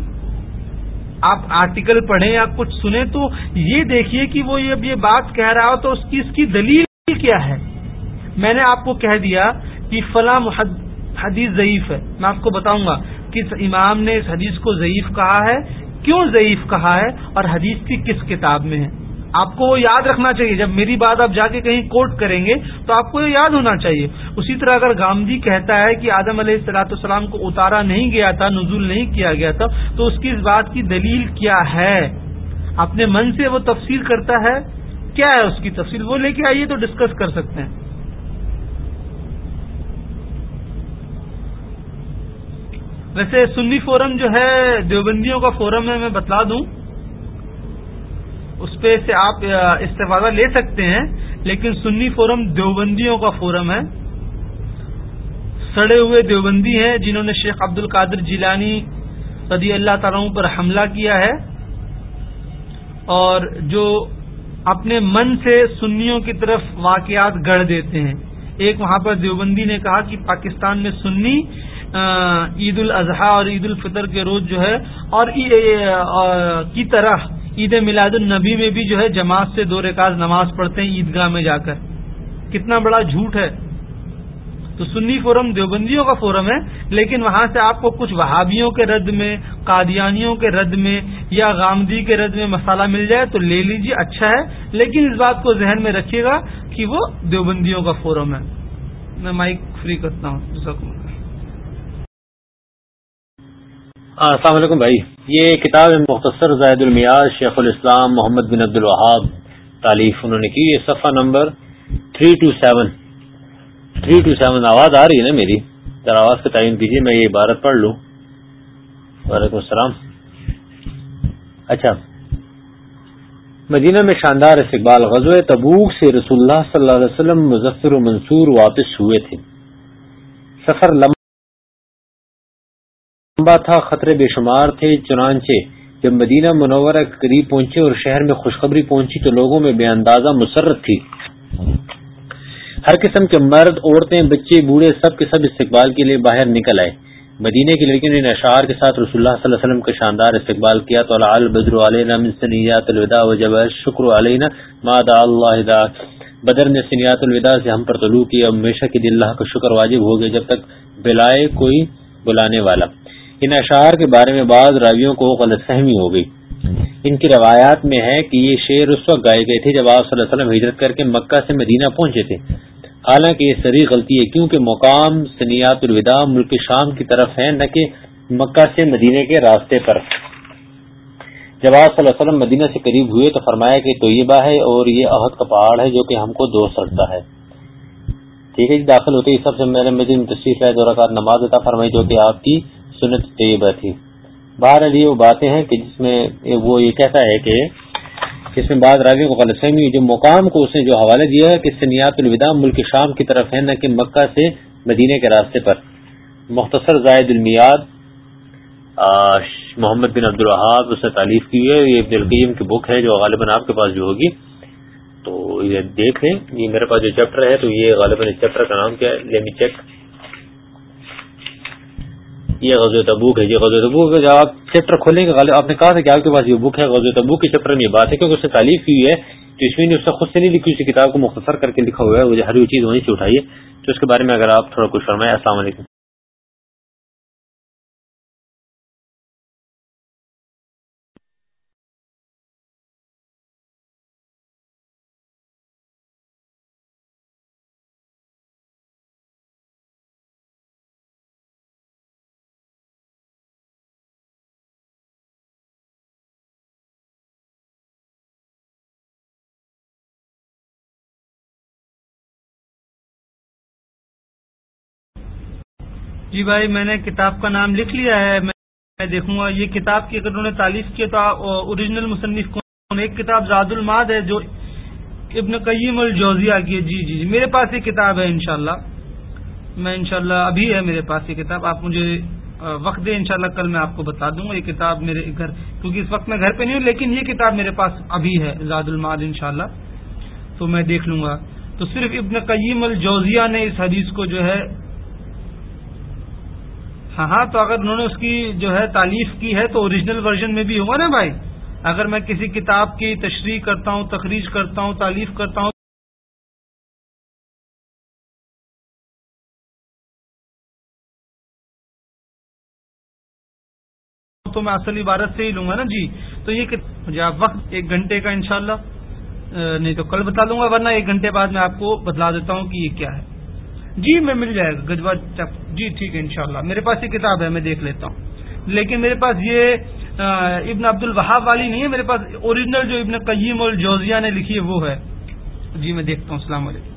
آپ آرٹیکل پڑھیں یا کچھ سنیں تو یہ دیکھیے کہ وہ یہ بات کہہ رہا ہو تو اس کی اس کی دلیل کیا ہے؟ میں نے آپ کو کہہ دیا کہ فلاں حدیث ضعیف ہے۔ میں آپ کو بتاؤں گا کہ امام نے اس حدیث کو ضعیف کہا ہے کیوں ضعیف کہا ہے اور حدیث کی کس کتاب میں ہے؟ آپ کو وہ یاد رکھنا چاہیے، جب میری بات آپ جا کے کہیں کوٹ کریں گے تو آپ کو یہ یاد ہونا چاہیے۔ اسی طرح اگر گامدی کہتا ہے کہ آدم علیہ السلاۃ السلام کو اتارا نہیں گیا تھا، نزول نہیں کیا گیا تھا، تو اس کی اس بات کی دلیل کیا ہے؟ اپنے من سے وہ تفسیر کرتا ہے؟ کیا ہے اس کی تفصیل وہ لے کے آئیے تو ڈسکس کر سکتے ہیں۔ ویسے سنی فورم جو ہے، دیوبندیوں کا فورم ہے، میں بتلا دوں۔ اس پہ سے آپ استفادہ لے سکتے ہیں، لیکن سنی فورم دیوبندیوں کا فورم ہے۔ سڑے ہوئے دیوبندی ہیں، جنہوں نے شیخ عبد القادر جیلانی رضی اللہ تعالیٰ پر حملہ کیا ہے۔ اور جو اپنے من سے سنیوں کی طرف واقعات گڑھ دیتے ہیں۔ ایک وہاں پر دیوبندی نے کہا کہ پاکستان میں سنی عید الاضحیٰ اور عید الفطر کے روز جو ہے، اور کی طرح عید میلاد النبی میں بھی جو ہے جماعت سے دو رکاز نماز پڑھتے ہیں عیدگاہ میں جا کر۔ کتنا بڑا جھوٹ ہے۔ تو سنی فورم دیوبندیوں کا فورم ہے، لیکن وہاں سے آپ کو کچھ وہابیوں کے رد میں، قادیانیوں کے رد میں یا غامدی کے رد میں مسالہ مل جائے تو لے لیجیے اچھا ہے۔ لیکن اس بات کو ذہن میں رکھیے گا کہ وہ دیوبندیوں کا فورم ہے۔ میں مائک فری کرتا ہوں۔ السلام علیکم بھائی۔ یہ کتاب مختصر زائد المیاز شیخ الاسلام محمد بن عبد الوہاب تعلیف انہوں نے کی، یہ صفحہ number three two seven. Three two seven, آواز آ رہی ہے نا میری؟ ذرا آواز کا تعین کیجیے، میں یہ عبارت پڑھ لوں۔ وعلیکم السلام۔ اچھا۔ مدینہ میں شاندار استقبال غزو تبوک سے رسول اللہ صلی اللہ علیہ وسلم مظفر و منصور واپس ہوئے تھے۔ سفر لمبا تھا، خطرے بے شمار تھے۔ چنانچہ جب مدینہ منورہ قریب پہنچے اور شہر میں خوشخبری پہنچی تو لوگوں میں بے اندازہ مسرت تھی۔ ہر قسم کے مرد، عورتیں، بچے، بوڑھے، سب کے سب استقبال کے لیے باہر نکل آئے۔ مدینہ کی لڑکیوں نے اشعار کے ساتھ رسول اللہ صلی اللہ علیہ وسلم کا شاندار استقبال کیا۔ تو البدر علیہ سنیات الوداع و جب شکر علیہ مادا اللہ بدر نے سنیات الوداع سے ہم پر طلوع کیا ہمیشہ کے دل اللہ کا شکر واجب ہو گیا جب تک بلائے کوئی بلانے والا۔ ان اشعار کے بارے میں بعض راویوں کو غلط فہمی ہو گئی۔ ان کی روایات میں ہے کہ یہ شعر اس وقت گائے گئے تھے جب آپ صلی اللہ علیہ وسلم ہجرت کر کے مکہ سے مدینہ پہنچے تھے۔ حالانکہ یہ سری غلطی ہے کیونکہ مقام سنیات الوداع ملک شام کی طرف ہے، نہ کہ مکہ سے مدینہ کے راستے پر۔ جب آپ صلی اللہ علیہ وسلم مدینہ سے قریب ہوئے تو فرمایا کہ طیبہ ہے اور یہ عہد کا پہاڑ ہے جو کہ ہم کو دوست رکھتا ہے۔ ٹھیک ہے جی داخل ہوتے ہی سب سے میں نے تشریف ہے دو رکعت نماز عطا فرمائی جو کہ آپ کی سنت طیبہ تھی۔ باہر علی وہ باتیں ہیں کہ جس میں وہ یہ کہتا ہے کہ جس میں بعض راویوں کو غلط فہمی جو مقام کو اس نے جو حوالہ دیا ہے کہ سنیات الوداع ملک شام کی طرف ہے، نہ کہ مکہ سے مدینے کے راستے پر۔ مختصر زائد المیاد محمد بن عبد الحاب اس نے تعلیف کی ہے۔ یہ عبد کی بک ہے جو غالباً آپ کے پاس جو ہوگی۔ تو یہ دیکھ لیں یہ میرے پاس جو چیپٹر ہے تو یہ غالباً اس چیپٹر کا نام کیا ہے۔ لیمی چیک یہ غزل تبوک ہے، یہ غزل تبوک جب آپ چیپٹر کھولیں گے آپ نے کہا تھا کہ آپ کے پاس یہ بک ہے غزل تبوک کے چیپٹر میں یہ بات ہے، کیونکہ اس نے تعلیف کی ہے، تو اس میں اس نے خود سے نہیں لکھی اسی کتاب کو مختصر کر کے لکھا ہوا ہے، وہ ہر چیز وہیں سے اٹھائیے تو اس کے بارے میں اگر آپ تھوڑا کچھ فرمائیں، السلام علیکم۔ جی بھائی، میں نے کتاب کا نام لکھ لیا ہے، میں دیکھوں گا۔ یہ کتاب کی اگر انہوں نے تعریف کی تو اوریجنل مصنف کون ایک کتاب زاد الماد ہے جو ابن قیم الجوزیہ کی جی جی جی میرے پاس یہ کتاب ہے انشاءاللہ۔ میں انشاءاللہ ابھی ہے میرے پاس یہ کتاب۔ آپ مجھے وقت دیں انشاءاللہ، کل میں آپ کو بتا دوں گا۔ یہ کتاب میرے گھر کیونکہ اس وقت میں گھر پہ نہیں ہوں، لیکن یہ کتاب میرے پاس ابھی ہے زاد الماد انشاءاللہ۔ تو میں دیکھ لوں گا۔ تو صرف ابن قیم الجوزیہ نے اس حدیث کو جو ہے ہاں ہاں تو اگر انہوں نے اس کی جو ہے تعلیف کی ہے تو اوریجنل ورژن میں بھی ہوگا نا بھائی؟ اگر میں کسی کتاب کی تشریح کرتا ہوں، تخریج کرتا ہوں تعلیف کرتا ہوں، تو میں اصل عبارت سے ہی لوں گا نا جی۔ تو یہ مجھے آپ وقت، ایک گھنٹے کا انشاءاللہ نہیں تو کل بتا دوں گا، ورنہ ایک گھنٹے بعد میں آپ کو بتلا دیتا ہوں کہ یہ کیا ہے۔ جی میں مل جائے گا۔ گجوا چک جی ٹھیک ہے، انشاءاللہ۔ میرے پاس یہ کتاب ہے، میں دیکھ لیتا ہوں۔ لیکن میرے پاس یہ ابن عبد الوہاب والی نہیں ہے۔ میرے پاس اوریجنل جو ابن قیم الجوزیہ نے لکھی ہے، وہ ہے۔ جی میں دیکھتا ہوں۔ السلام علیکم۔